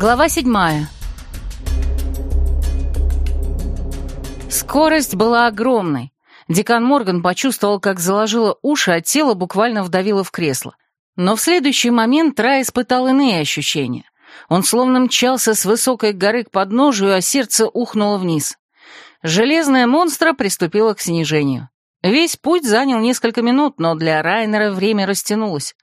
Глава седьмая. Скорость была огромной. Декан Морган почувствовал, как заложило уши, а тело буквально вдавило в кресло. Но в следующий момент Рай испытал иные ощущения. Он словно мчался с высокой горы к подножию, а сердце ухнуло вниз. Железная монстра приступила к снижению. Весь путь занял несколько минут, но для Райнера время растянулось.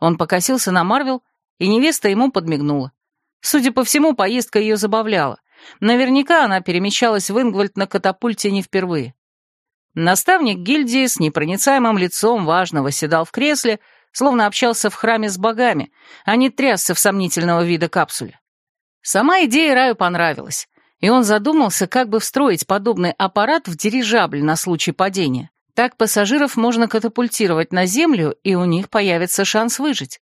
Он покосился на Марвел, и невеста ему подмигнула. Судя по всему, поездка ее забавляла. Наверняка она перемещалась в Ингвальд на катапульте не впервые. Наставник гильдии с непроницаемым лицом важного седал в кресле, словно общался в храме с богами, а не трясся в сомнительного вида капсуле. Сама идея Раю понравилась, и он задумался, как бы встроить подобный аппарат в дирижабль на случай падения. Так пассажиров можно катапультировать на Землю, и у них появится шанс выжить.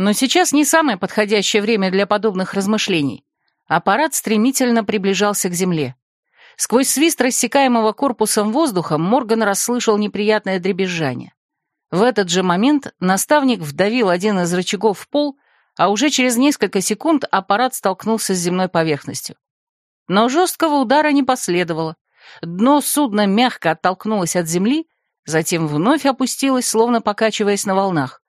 Но сейчас не самое подходящее время для подобных размышлений. Аппарат стремительно приближался к земле. Сквозь свист рассекаемого корпусом воздуха Морган расслышал неприятное дребезжание. В этот же момент наставник вдавил один из рычагов в пол, а уже через несколько секунд аппарат столкнулся с земной поверхностью. Но жесткого удара не последовало. Дно судна мягко оттолкнулось от земли, затем вновь опустилось, словно покачиваясь на волнах.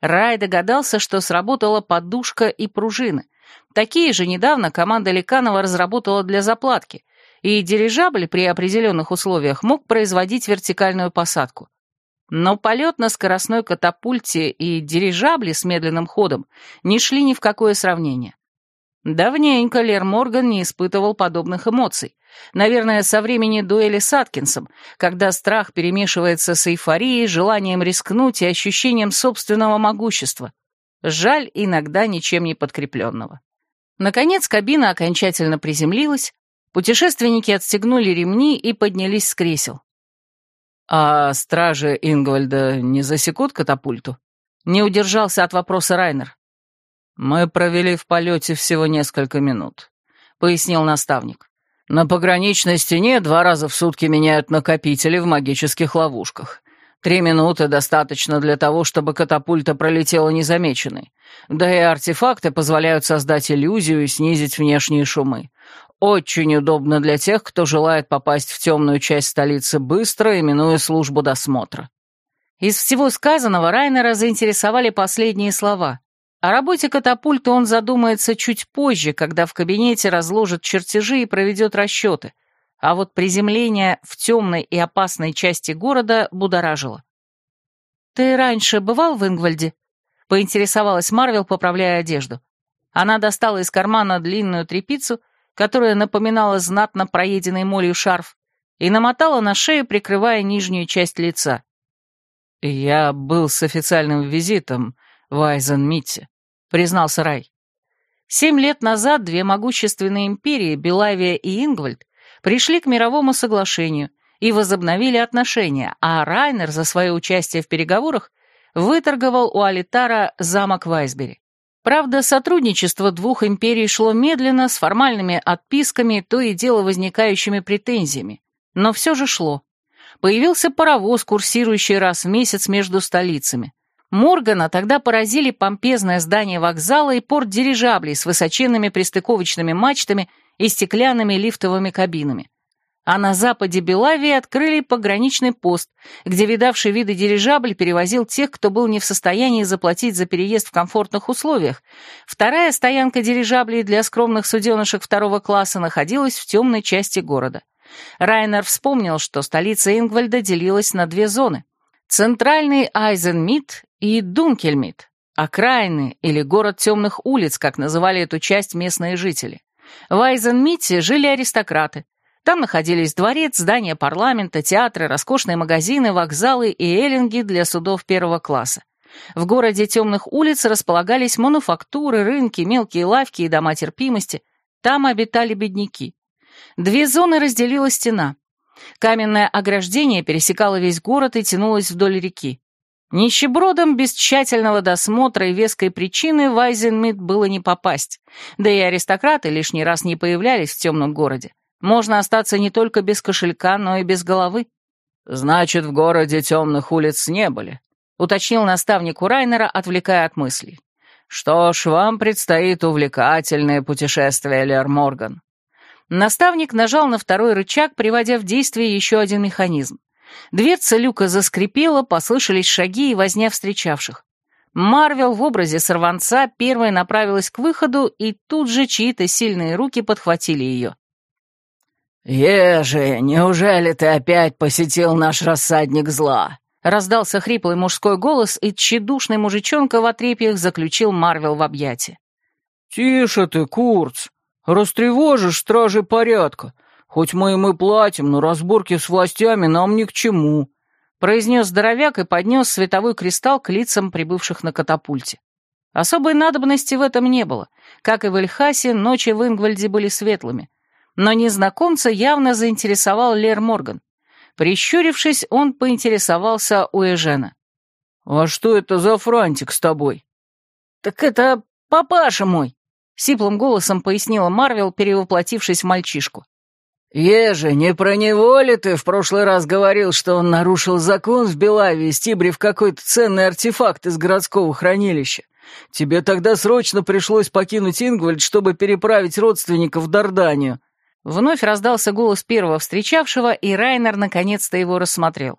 Рай догадался, что сработала подушка и пружины. Такие же недавно команда Ликанова разработала для заплатки, и дирижабль при определенных условиях мог производить вертикальную посадку. Но полет на скоростной катапульте и дирижабли с медленным ходом не шли ни в какое сравнение. Давненько Лер Морган не испытывал подобных эмоций. Наверное, со времени дуэли с Аткинсом, когда страх перемешивается с эйфорией, желанием рискнуть и ощущением собственного могущества. Жаль, иногда ничем не подкрепленного. Наконец кабина окончательно приземлилась, путешественники отстегнули ремни и поднялись с кресел. «А стражи Ингвальда не засекут катапульту?» Не удержался от вопроса Райнер. «Мы провели в полете всего несколько минут», — пояснил наставник. На пограничной стене два раза в сутки меняют накопители в магических ловушках. Три минуты достаточно для того, чтобы катапульта пролетела незамеченной. Да и артефакты позволяют создать иллюзию и снизить внешние шумы. Очень удобно для тех, кто желает попасть в темную часть столицы быстро, именуя службу досмотра. Из всего сказанного Райнера заинтересовали последние слова. О работе катапульта он задумается чуть позже, когда в кабинете разложит чертежи и проведет расчеты, а вот приземление в темной и опасной части города будоражило. «Ты раньше бывал в Ингвальде?» — поинтересовалась Марвел, поправляя одежду. Она достала из кармана длинную тряпицу, которая напоминала знатно проеденный молью шарф, и намотала на шею, прикрывая нижнюю часть лица. «Я был с официальным визитом в Айзен-Митте», — признался Рай. Семь лет назад две могущественные империи, Белавия и Ингвальд, пришли к мировому соглашению и возобновили отношения, а Райнер за свое участие в переговорах выторговал у Алитара замок Вайсбери. Правда, сотрудничество двух империй шло медленно, с формальными отписками, то и дело возникающими претензиями. Но все же шло. Появился паровоз, курсирующий раз в месяц между столицами. Моргана тогда поразили помпезное здание вокзала и порт дирижаблей с высоченными пристыковочными мачтами и стеклянными лифтовыми кабинами. А на западе Белавии открыли пограничный пост, где видавший виды дирижабль перевозил тех, кто был не в состоянии заплатить за переезд в комфортных условиях. Вторая стоянка дирижаблей для скромных суденышек второго класса находилась в темной части города. Райнер вспомнил, что столица Ингвальда делилась на две зоны. Центральный Айзенмит и Дункельмит, окраины или город темных улиц, как называли эту часть местные жители. В Айзенмите жили аристократы. Там находились дворец, здания парламента, театры, роскошные магазины, вокзалы и эллинги для судов первого класса. В городе темных улиц располагались мануфактуры, рынки, мелкие лавки и дома терпимости. Там обитали бедняки. Две зоны разделила стена. Каменное ограждение пересекало весь город и тянулось вдоль реки. Нищебродом без тщательного досмотра и веской причины в Айзенмит было не попасть, да и аристократы лишний раз не появлялись в темном городе. Можно остаться не только без кошелька, но и без головы. «Значит, в городе темных улиц не были», — уточнил наставник Райнера, отвлекая от мыслей. Что ж, вам предстоит увлекательное путешествие, Лер Морган. Наставник нажал на второй рычаг, приводя в действие еще один механизм. Дверца люка заскрипела, послышались шаги и возня встречавших. Марвел в образе сорванца первой направилась к выходу, и тут же чьи-то сильные руки подхватили ее. «Ежи, неужели ты опять посетил наш рассадник зла?» Раздался хриплый мужской голос, и тщедушный мужичонка в отрепьях заключил Марвел в объятия. «Тише ты, Курц! Растревожишь стражи порядка. Хоть мы им и платим, но разборки с властями нам ни к чему произнес здоровяк и поднес световой кристалл к лицам прибывших на катапульте. Особой надобности в этом не было. Как и в Эльхасе, ночи в Ингвальде были светлыми. Но незнакомца явно заинтересовал Лер Морган. Прищурившись, он поинтересовался у Эжена. «А что это за франтик с тобой?» «Так это папаша мой», — сиплым голосом пояснила Марвел, перевоплотившись в мальчишку. «Еже, не про него ли ты в прошлый раз говорил, что он нарушил закон в Белавии, стибрив какой-то ценный артефакт из городского хранилища? Тебе тогда срочно пришлось покинуть Ингвальд, чтобы переправить родственников в Дарданию». Вновь раздался голос первого встречавшего, и Райнер наконец-то его рассмотрел.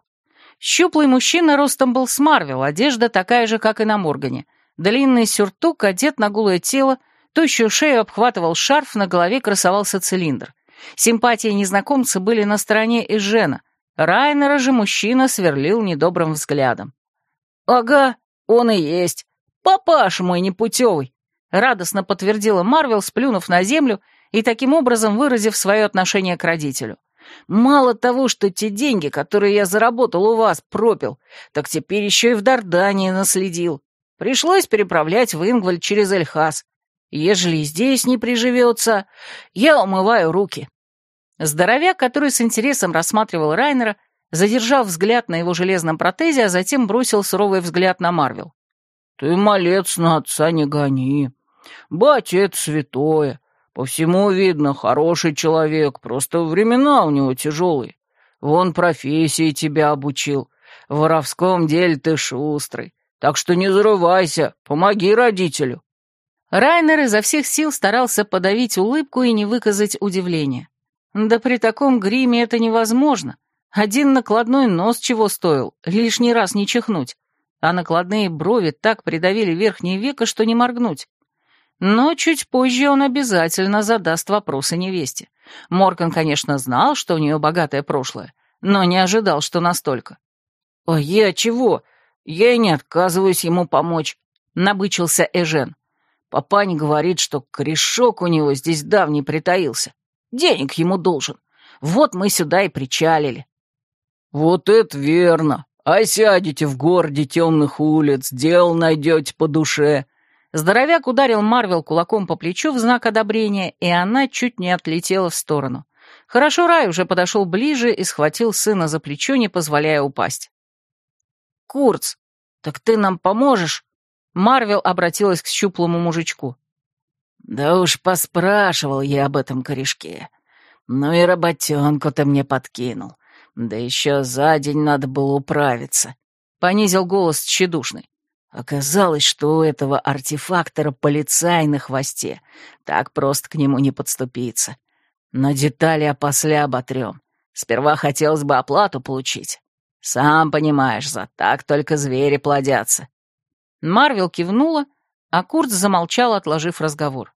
Щуплый мужчина ростом был с Марвел, одежда такая же, как и на Моргане. Длинный сюртук одет на голое тело, тощую шею обхватывал шарф, на голове красовался цилиндр. Симпатии незнакомца были на стороне Эжена. Райнера же мужчина сверлил недобрым взглядом. «Ага, он и есть. Папаш мой непутевый!» Радостно подтвердила Марвел, сплюнув на землю и таким образом выразив свое отношение к родителю. «Мало того, что те деньги, которые я заработал у вас, пропил, так теперь еще и в Дардании наследил. Пришлось переправлять в Ингваль через Эльхас. Ежели здесь не приживется, я умываю руки». Здоровяк, который с интересом рассматривал Райнера, задержав взгляд на его железном протезе, а затем бросил суровый взгляд на Марвел. «Ты малец на отца не гони. Батя — это святое. По всему видно, хороший человек, просто времена у него тяжелые. Вон профессии тебя обучил. В воровском деле ты шустрый. Так что не зарывайся, помоги родителю». Райнер изо всех сил старался подавить улыбку и не выказать удивления. Да при таком гриме это невозможно. Один накладной нос чего стоил, лишний раз не чихнуть. А накладные брови так придавили верхнее веко, что не моргнуть. Но чуть позже он обязательно задаст вопросы невесте. Морган, конечно, знал, что у нее богатое прошлое, но не ожидал, что настолько. «А я чего? Я и не отказываюсь ему помочь», — набычился Эжен. Папань говорит, что корешок у него здесь давний притаился. Денег ему должен. Вот мы сюда и причалили». «Вот это верно. А сядете в городе темных улиц, дел найдете по душе». Здоровяк ударил Марвел кулаком по плечу в знак одобрения, и она чуть не отлетела в сторону. Хорошо Рай уже подошел ближе и схватил сына за плечо, не позволяя упасть. «Курц, так ты нам поможешь?» Марвел обратилась к щуплому мужичку. «Да уж поспрашивал я об этом корешке. Ну и работенку ты мне подкинул. Да еще за день надо было управиться», — понизил голос тщедушный. Оказалось, что у этого артефактора полицай на хвосте. Так просто к нему не подступиться. Но детали опосля оботрем. Сперва хотелось бы оплату получить. Сам понимаешь, за так только звери плодятся. Марвел кивнула, а Курт замолчал, отложив разговор.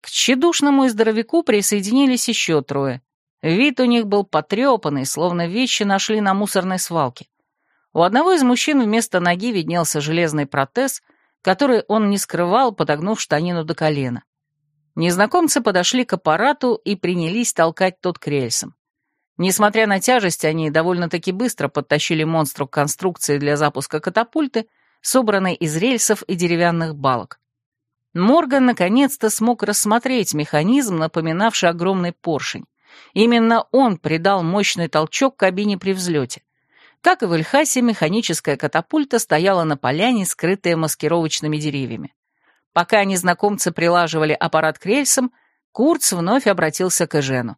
К тщедушному и здоровяку присоединились еще трое. Вид у них был потрепанный, словно вещи нашли на мусорной свалке. У одного из мужчин вместо ноги виднелся железный протез, который он не скрывал, подогнув штанину до колена. Незнакомцы подошли к аппарату и принялись толкать тот к рельсам. Несмотря на тяжесть, они довольно-таки быстро подтащили монстру к конструкции для запуска катапульты, собранной из рельсов и деревянных балок. Морган наконец-то смог рассмотреть механизм, напоминавший огромный поршень. Именно он придал мощный толчок кабине при взлете. Как и в Эльхасе, механическая катапульта стояла на поляне, скрытая маскировочными деревьями. Пока незнакомцы прилаживали аппарат к рельсам, Курц вновь обратился к Эжену.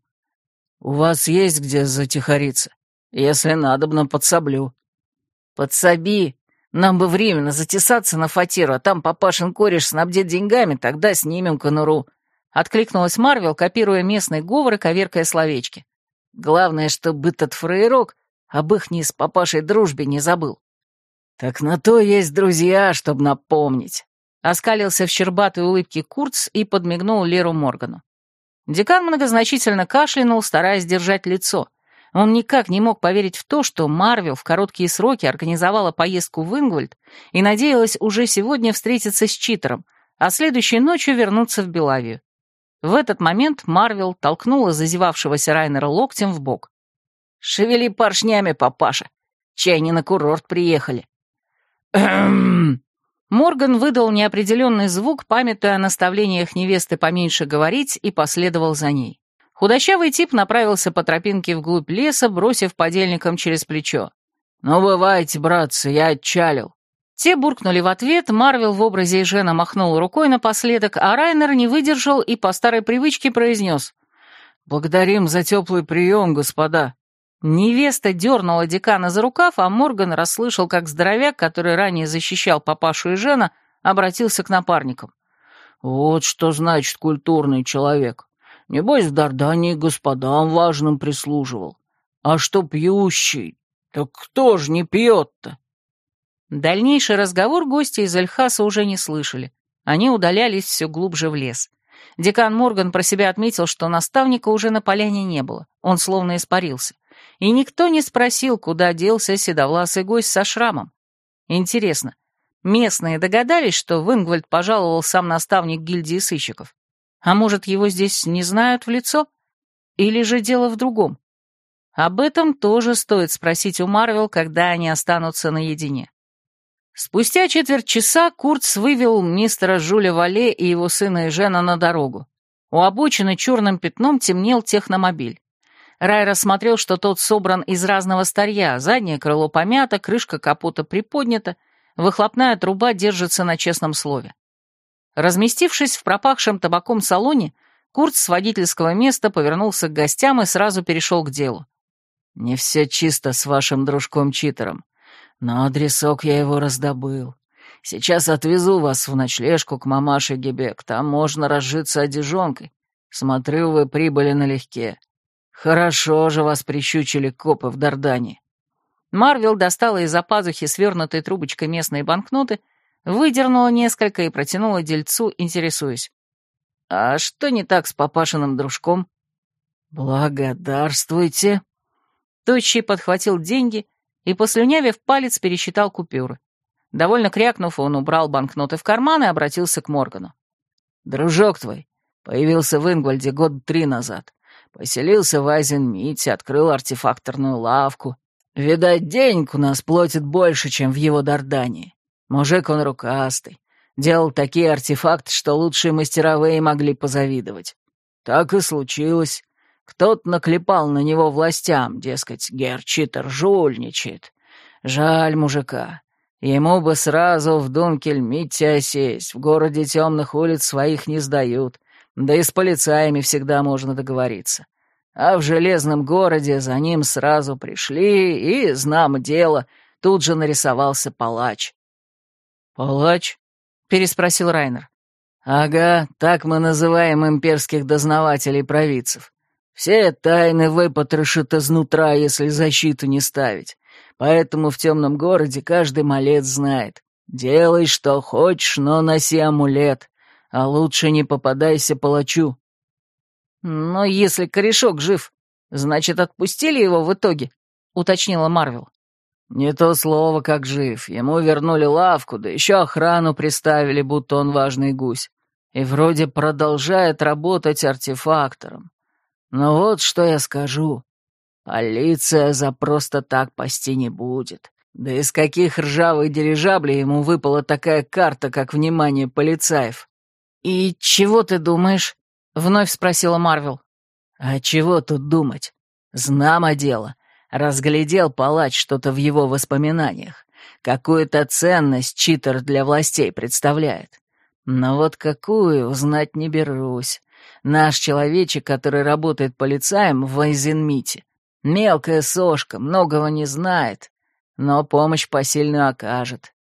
«У вас есть где затихариться? Если надобно, подсоблю». «Подсоби», Нам бы временно затесаться на фатиру, а там папашин кореш снабдит деньгами, тогда снимем конуру». Откликнулась Марвел, копируя местный говор и коверкая словечки. «Главное, чтобы этот фраерок об их с папашей дружбе не забыл». «Так на то есть друзья, чтобы напомнить», — оскалился в щербатой улыбке Курц и подмигнул Леру Моргану. Декан многозначительно кашлянул, стараясь держать лицо. Он никак не мог поверить в то, что Марвел в короткие сроки организовала поездку в Ингвальд и надеялась уже сегодня встретиться с читером, а следующей ночью вернуться в Белавию. В этот момент Марвел толкнула зазевавшегося Райнера локтем в бок. «Шевели поршнями, папаша! Чай не на курорт приехали!» «Эм...» Морган выдал неопределенный звук, памятуя о наставлениях невесты поменьше говорить, и последовал за ней. Худощавый тип направился по тропинке вглубь леса, бросив подельникам через плечо. «Ну, бывайте, братцы, я отчалил». Те буркнули в ответ, Марвел в образе Жена махнул рукой напоследок, а Райнер не выдержал и по старой привычке произнес. «Благодарим за теплый прием, господа». Невеста дернула декана за рукав, а Морган расслышал, как здоровяк, который ранее защищал папашу и Жена, обратился к напарникам. «Вот что значит культурный человек. Небось, в Дардании господам важным прислуживал. А что пьющий, так кто ж не пьет-то?» Дальнейший разговор гости из Эльхаса уже не слышали. Они удалялись все глубже в лес. Декан Морган про себя отметил, что наставника уже на поляне не было. Он словно испарился. И никто не спросил, куда делся седовласый гость со шрамом. Интересно, местные догадались, что в Ингвальд пожаловал сам наставник гильдии сыщиков? А может, его здесь не знают в лицо? Или же дело в другом? Об этом тоже стоит спросить у Марвел, когда они останутся наедине. Спустя четверть часа Курц вывел мистера Жуля Вале и его сына Жена на дорогу. У обочины черным пятном темнел техномобиль. Рай рассмотрел, что тот собран из разного старья, заднее крыло помято, крышка капота приподнята, выхлопная труба держится на честном слове. Разместившись в пропахшем табаком салоне, Курц с водительского места повернулся к гостям и сразу перешел к делу. «Не все чисто с вашим дружком-читером. Но адресок я его раздобыл. Сейчас отвезу вас в ночлежку к мамаше Гебек, там можно разжиться одежонкой. Смотрю, вы прибыли налегке. Хорошо же вас прищучили копы в Дардане. Марвел достала из-за пазухи свернутой трубочкой местные банкноты, выдернула несколько и протянула дельцу, интересуясь. «А что не так с папашиным дружком?» «Благодарствуйте!» Тощий подхватил деньги и, послюнявив палец, пересчитал купюры. Довольно крякнув, он убрал банкноты в карман и обратился к Моргану. «Дружок твой появился в Ингвальде год три назад. Поселился в Айзенмите, открыл артефакторную лавку. Видать, денег у нас платит больше, чем в его Дардании. Мужик он рукастый. Делал такие артефакты, что лучшие мастеровые могли позавидовать. Так и случилось. Кто-то наклепал на него властям, дескать, Герчитер жульничает. Жаль мужика. Ему бы сразу в Дункель-Митте осесть, в городе темных улиц своих не сдают, да и с полицаями всегда можно договориться. А в Железном городе за ним сразу пришли, и, знам дело, тут же нарисовался палач. «Палач?» — переспросил Райнер. «Ага, так мы называем имперских дознавателей-провидцев. Все тайны выпотрошат изнутра, если защиту не ставить. Поэтому в темном городе каждый малец знает. Делай, что хочешь, но носи амулет, а лучше не попадайся палачу. Но если корешок жив, значит, отпустили его в итоге, уточнила Марвел. Не то слово, как жив. Ему вернули лавку, да еще охрану приставили, будто он важный гусь. И вроде продолжает работать артефактором. Но вот что я скажу. Полиция за просто так пасти не будет. Да из каких ржавых дирижаблей ему выпала такая карта, как внимание полицаев? «И чего ты думаешь?» — вновь спросила Марвел. «А чего тут думать? Знамо дело. Разглядел палач что-то в его воспоминаниях. Какую-то ценность читер для властей представляет. Но вот какую, узнать не берусь. Наш человечек, который работает полицаем в Айзенмите, мелкая сошка, многого не знает, но помощь посильную окажет.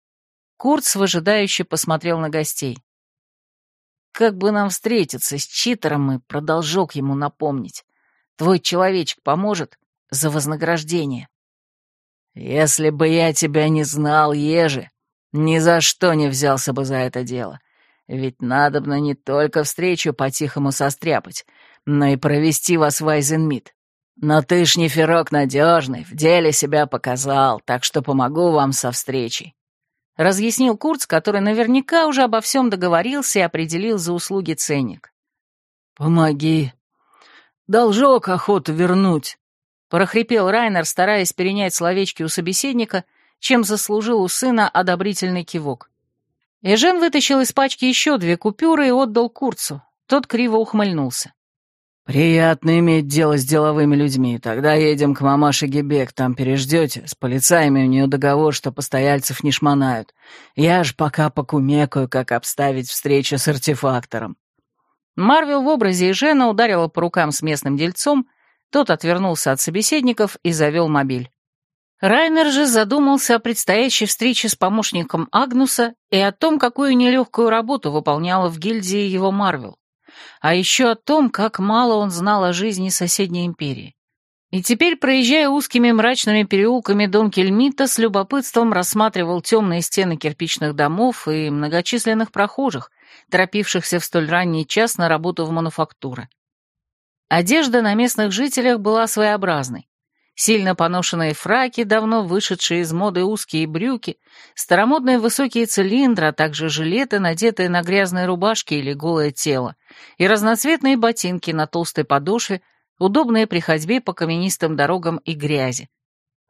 Курц выжидающе посмотрел на гостей. «Как бы нам встретиться с читером и про ему напомнить? Твой человечек поможет за вознаграждение?» «Если бы я тебя не знал, Ежи, ни за что не взялся бы за это дело. Ведь надобно не только встречу по-тихому состряпать, но и провести вас в Айзенмит. Но ты ж не ферок надежный, в деле себя показал, так что помогу вам со встречей. Разъяснил Курц, который наверняка уже обо всем договорился и определил за услуги ценник. «Помоги. Должок охоту вернуть», — прохрипел Райнер, стараясь перенять словечки у собеседника, чем заслужил у сына одобрительный кивок. Эжен вытащил из пачки еще две купюры и отдал Курцу. Тот криво ухмыльнулся. «Приятно иметь дело с деловыми людьми. Тогда едем к мамаше Гебек, там переждете. С полицаями у нее договор, что постояльцев не шмонают. Я ж пока покумекаю, как обставить встречу с артефактором». Марвел в образе Жена ударила по рукам с местным дельцом, тот отвернулся от собеседников и завел мобиль. Райнер же задумался о предстоящей встрече с помощником Агнуса и о том, какую нелегкую работу выполняла в гильдии его Марвел а еще о том, как мало он знал о жизни соседней империи. И теперь, проезжая узкими мрачными переулками дом Кельмита, с любопытством рассматривал темные стены кирпичных домов и многочисленных прохожих, торопившихся в столь ранний час на работу в мануфактуры. Одежда на местных жителях была своеобразной. Сильно поношенные фраки, давно вышедшие из моды узкие брюки, старомодные высокие цилиндры, а также жилеты, надетые на грязные рубашки или голое тело, и разноцветные ботинки на толстой подошве, удобные при ходьбе по каменистым дорогам и грязи.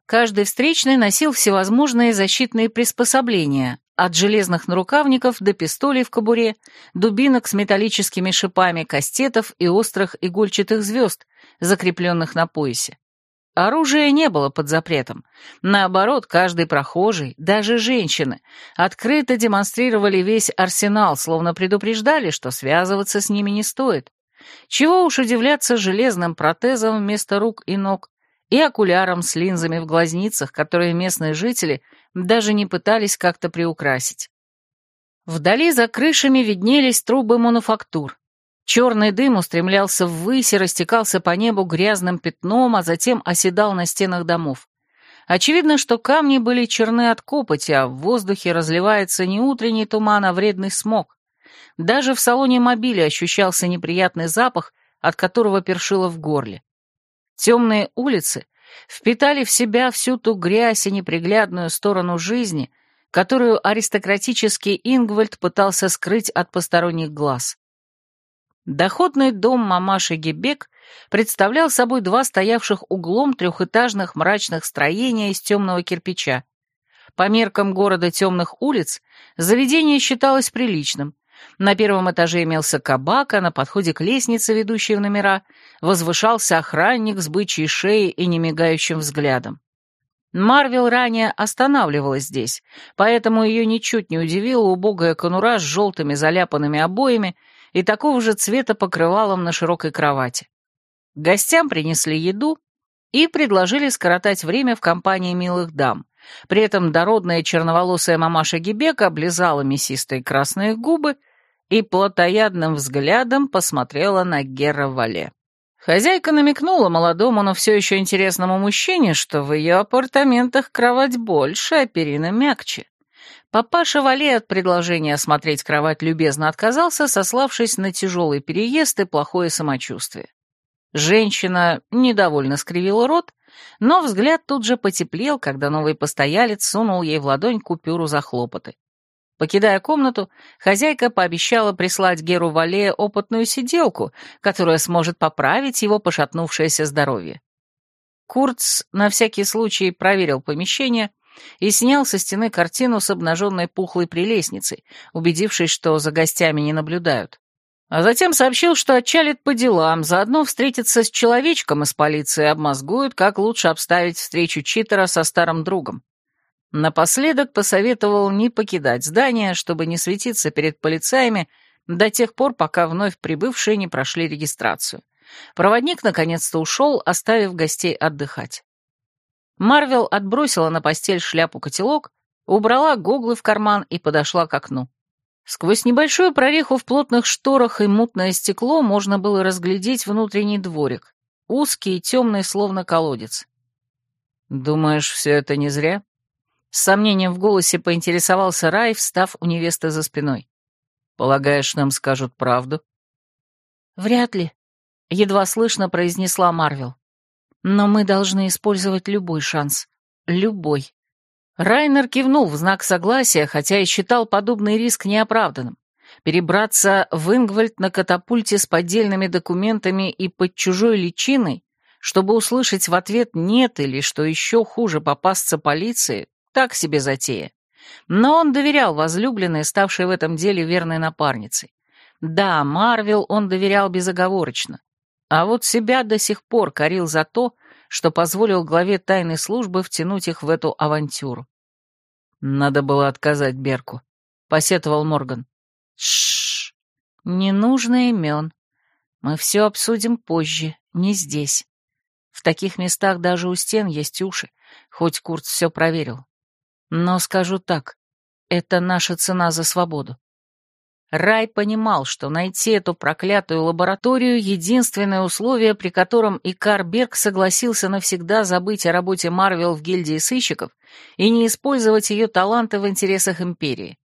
Каждый встречный носил всевозможные защитные приспособления, от железных нарукавников до пистолей в кобуре, дубинок с металлическими шипами, кастетов и острых игольчатых звезд, закрепленных на поясе. Оружия не было под запретом. Наоборот, каждый прохожий, даже женщины, открыто демонстрировали весь арсенал, словно предупреждали, что связываться с ними не стоит. Чего уж удивляться железным протезом вместо рук и ног и окулярам с линзами в глазницах, которые местные жители даже не пытались как-то приукрасить. Вдали за крышами виднелись трубы мануфактур. Черный дым устремлялся ввысь и растекался по небу грязным пятном, а затем оседал на стенах домов. Очевидно, что камни были черны от копоти, а в воздухе разливается не утренний туман, а вредный смог. Даже в салоне мобиля ощущался неприятный запах, от которого першило в горле. Темные улицы впитали в себя всю ту грязь и неприглядную сторону жизни, которую аристократический Ингвальд пытался скрыть от посторонних глаз. Доходный дом мамаши Гебек представлял собой два стоявших углом трехэтажных мрачных строения из темного кирпича. По меркам города темных улиц заведение считалось приличным. На первом этаже имелся кабак, а на подходе к лестнице, ведущей в номера, возвышался охранник с бычьей шеей и немигающим взглядом. Марвел ранее останавливалась здесь, поэтому ее ничуть не удивила убогая конура с желтыми заляпанными обоями и такого же цвета покрывалом на широкой кровати. Гостям принесли еду и предложили скоротать время в компании милых дам. При этом дородная черноволосая мамаша Гибека облизала мясистые красные губы и плотоядным взглядом посмотрела на Гера Вале. Хозяйка намекнула молодому, но все еще интересному мужчине, что в ее апартаментах кровать больше, а перина мягче. Папаша Вале от предложения осмотреть кровать любезно отказался, сославшись на тяжелый переезд и плохое самочувствие. Женщина недовольно скривила рот, но взгляд тут же потеплел, когда новый постоялец сунул ей в ладонь купюру за хлопоты. Покидая комнату, хозяйка пообещала прислать Геру Вале опытную сиделку, которая сможет поправить его пошатнувшееся здоровье. Курц на всякий случай проверил помещение и снял со стены картину с обнаженной пухлой прелестницей, убедившись, что за гостями не наблюдают. А затем сообщил, что отчалит по делам, заодно встретится с человечком из полиции и обмозгует, как лучше обставить встречу читера со старым другом. Напоследок посоветовал не покидать здание, чтобы не светиться перед полицаями до тех пор, пока вновь прибывшие не прошли регистрацию. Проводник наконец-то ушел, оставив гостей отдыхать. Марвел отбросила на постель шляпу-котелок убрала гоглы в карман и подошла к окну. Сквозь небольшую прореху в плотных шторах и мутное стекло можно было разглядеть внутренний дворик, узкий и темный, словно колодец. «Думаешь, все это не зря?» С сомнением в голосе поинтересовался Рай, встав у невесты за спиной. «Полагаешь, нам скажут правду?» «Вряд ли», — едва слышно произнесла Марвел. «Но мы должны использовать любой шанс. Любой». Райнер кивнул в знак согласия, хотя и считал подобный риск неоправданным. Перебраться в Ингвальд на катапульте с поддельными документами и под чужой личиной, чтобы услышать в ответ «нет» или, что еще хуже, попасться полиции, так себе затея. Но он доверял возлюбленной, ставшей в этом деле верной напарницей. Да, Марвел он доверял безоговорочно. А вот себя до сих пор корил за то, что позволил главе тайной службы втянуть их в эту авантюру. «Надо было отказать Берку», — посетовал Морган. Шш, не нужно имен. Мы все обсудим позже, не здесь. В таких местах даже у стен есть уши, хоть Курт все проверил. Но скажу так, это наша цена за свободу. Рай понимал, что найти эту проклятую лабораторию — единственное условие, при котором Икар Берг согласился навсегда забыть о работе Марвел в гильдии сыщиков и не использовать ее таланты в интересах Империи.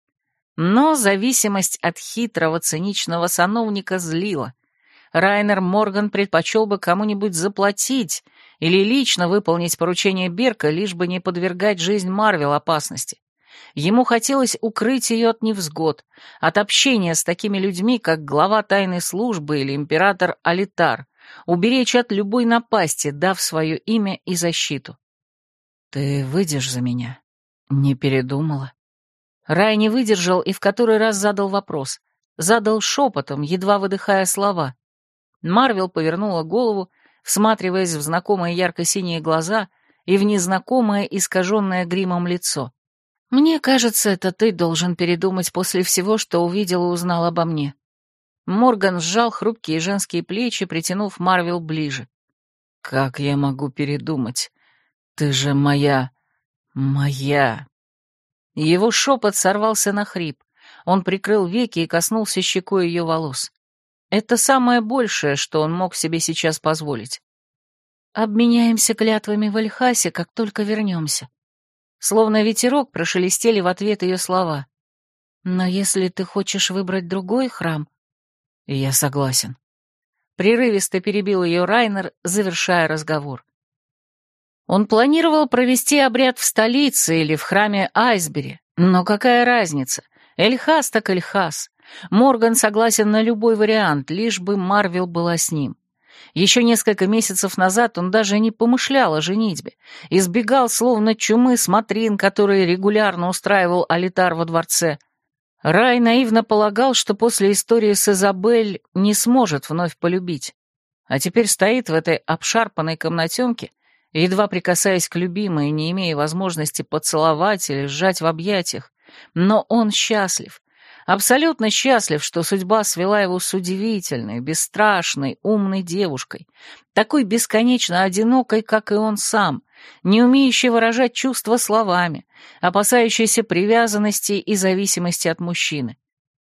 Но зависимость от хитрого, циничного сановника злила. Райнер Морган предпочел бы кому-нибудь заплатить или лично выполнить поручение Берка, лишь бы не подвергать жизнь Марвел опасности. Ему хотелось укрыть ее от невзгод, от общения с такими людьми, как глава тайной службы или император Алитар, уберечь от любой напасти, дав свое имя и защиту. «Ты выйдешь за меня?» «Не передумала?» Рай не выдержал и в который раз задал вопрос. Задал шепотом, едва выдыхая слова. Марвел повернула голову, всматриваясь в знакомые ярко-синие глаза и в незнакомое, искаженное гримом лицо. «Мне кажется, это ты должен передумать после всего, что увидел и узнал обо мне». Морган сжал хрупкие женские плечи, притянув Марвел ближе. «Как я могу передумать? Ты же моя... моя...» Его шепот сорвался на хрип. Он прикрыл веки и коснулся щекой ее волос. Это самое большее, что он мог себе сейчас позволить. «Обменяемся клятвами в Эльхасе, как только вернемся», Словно ветерок прошелестели в ответ ее слова. «Но если ты хочешь выбрать другой храм...» «Я согласен». Прерывисто перебил ее Райнер, завершая разговор. Он планировал провести обряд в столице или в храме Айсбери, но какая разница? Эльхас так Эльхас. Морган согласен на любой вариант, лишь бы Марвел была с ним. Еще несколько месяцев назад он даже не помышлял о женитьбе, избегал словно чумы смотрин, которые регулярно устраивал Алитар во дворце. Рай наивно полагал, что после истории с Изабель не сможет вновь полюбить. А теперь стоит в этой обшарпанной комнатенке, едва прикасаясь к любимой, не имея возможности поцеловать или сжать в объятиях. Но он счастлив, Абсолютно счастлив, что судьба свела его с удивительной, бесстрашной, умной девушкой, такой бесконечно одинокой, как и он сам, не умеющей выражать чувства словами, опасающейся привязанности и зависимости от мужчины.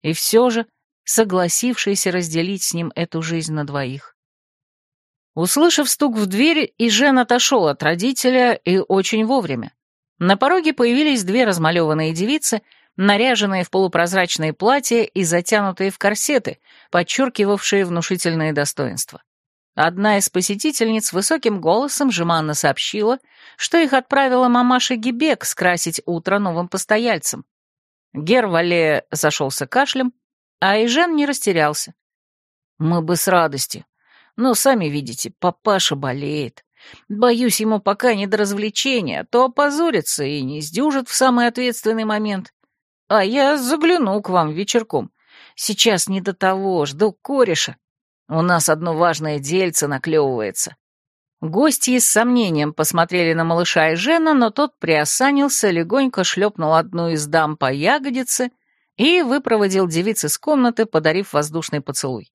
И все же согласившийся разделить с ним эту жизнь на двоих. Услышав стук в дверь, Ижен отошел от родителя и очень вовремя. На пороге появились две размалеванные девицы — наряженные в полупрозрачные платья и затянутые в корсеты, подчеркивавшие внушительные достоинства. Одна из посетительниц высоким голосом жеманно сообщила, что их отправила мамаша Гибек скрасить утро новым постояльцам. Гервале зашелся кашлем, а Ижен не растерялся. «Мы бы с радостью. Но, сами видите, папаша болеет. Боюсь, ему пока не до развлечения, а то опозорится и не сдюжит в самый ответственный момент. А я загляну к вам вечерком. Сейчас не до того, жду кореша. У нас одно важное дельце наклевывается». Гости с сомнением посмотрели на малыша и Жена, но тот приосанился, легонько шлепнул одну из дам по ягодице и выпроводил девиц из комнаты, подарив воздушный поцелуй.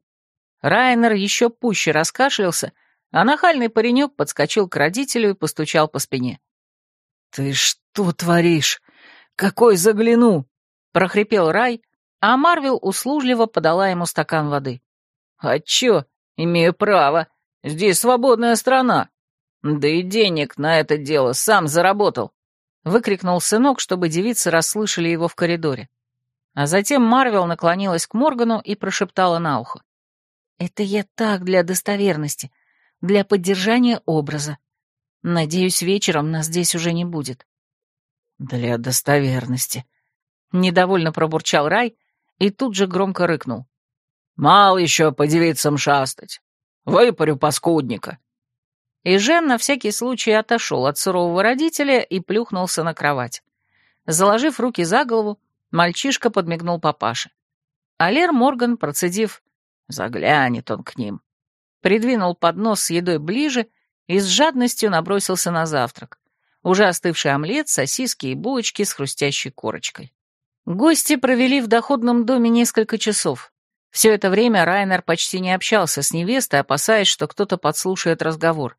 Райнер еще пуще раскашлялся, а нахальный паренек подскочил к родителю и постучал по спине. «Ты что творишь? какой загляну!» — прохрипел Рай, а Марвел услужливо подала ему стакан воды. «А чё? Имею право. Здесь свободная страна. Да и денег на это дело сам заработал», — выкрикнул сынок, чтобы девицы расслышали его в коридоре. А затем Марвел наклонилась к Моргану и прошептала на ухо. «Это я так для достоверности, для поддержания образа. Надеюсь, вечером нас здесь уже не будет». «Для достоверности», — недовольно пробурчал Рай и тут же громко рыкнул. «Мало еще по девицам шастать. Выпарю паскудника». И Жен на всякий случай отошел от сурового родителя и плюхнулся на кровать. Заложив руки за голову, Мальчишка подмигнул папаше. А Лер Морган, процедив «Заглянет он к ним», придвинул поднос с едой ближе и с жадностью набросился на завтрак. Уже остывший омлет, сосиски и булочки с хрустящей корочкой. Гости провели в доходном доме несколько часов. Все это время Райнер почти не общался с невестой, опасаясь, что кто-то подслушает разговор.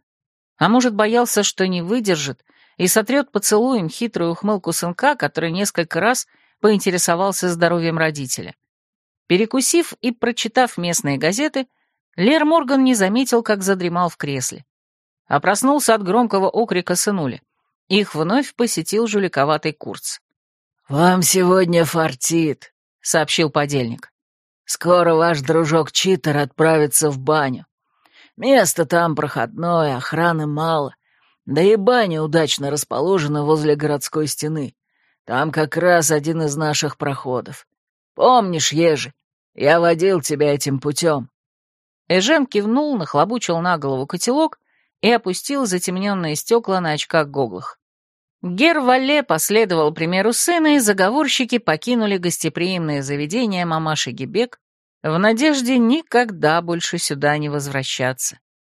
А может, боялся, что не выдержит и сотрет поцелуем хитрую ухмылку сынка, который несколько раз поинтересовался здоровьем родителя. Перекусив и прочитав местные газеты, Лер Морган не заметил, как задремал в кресле. А проснулся от громкого окрика сынули. Их вновь посетил жуликоватый Курц. «Вам сегодня фартит», — сообщил подельник. «Скоро ваш дружок-читер отправится в баню. Место там проходное, охраны мало, да и баня удачно расположена возле городской стены. Там как раз один из наших проходов. Помнишь, Ежи, я водил тебя этим путем». Эжен кивнул, нахлобучил на голову котелок и опустил затемненные стекла на очках-гоглах. Гер Валле последовал примеру сына, и заговорщики покинули гостеприимное заведение мамаши Гебек в надежде никогда больше сюда не возвращаться.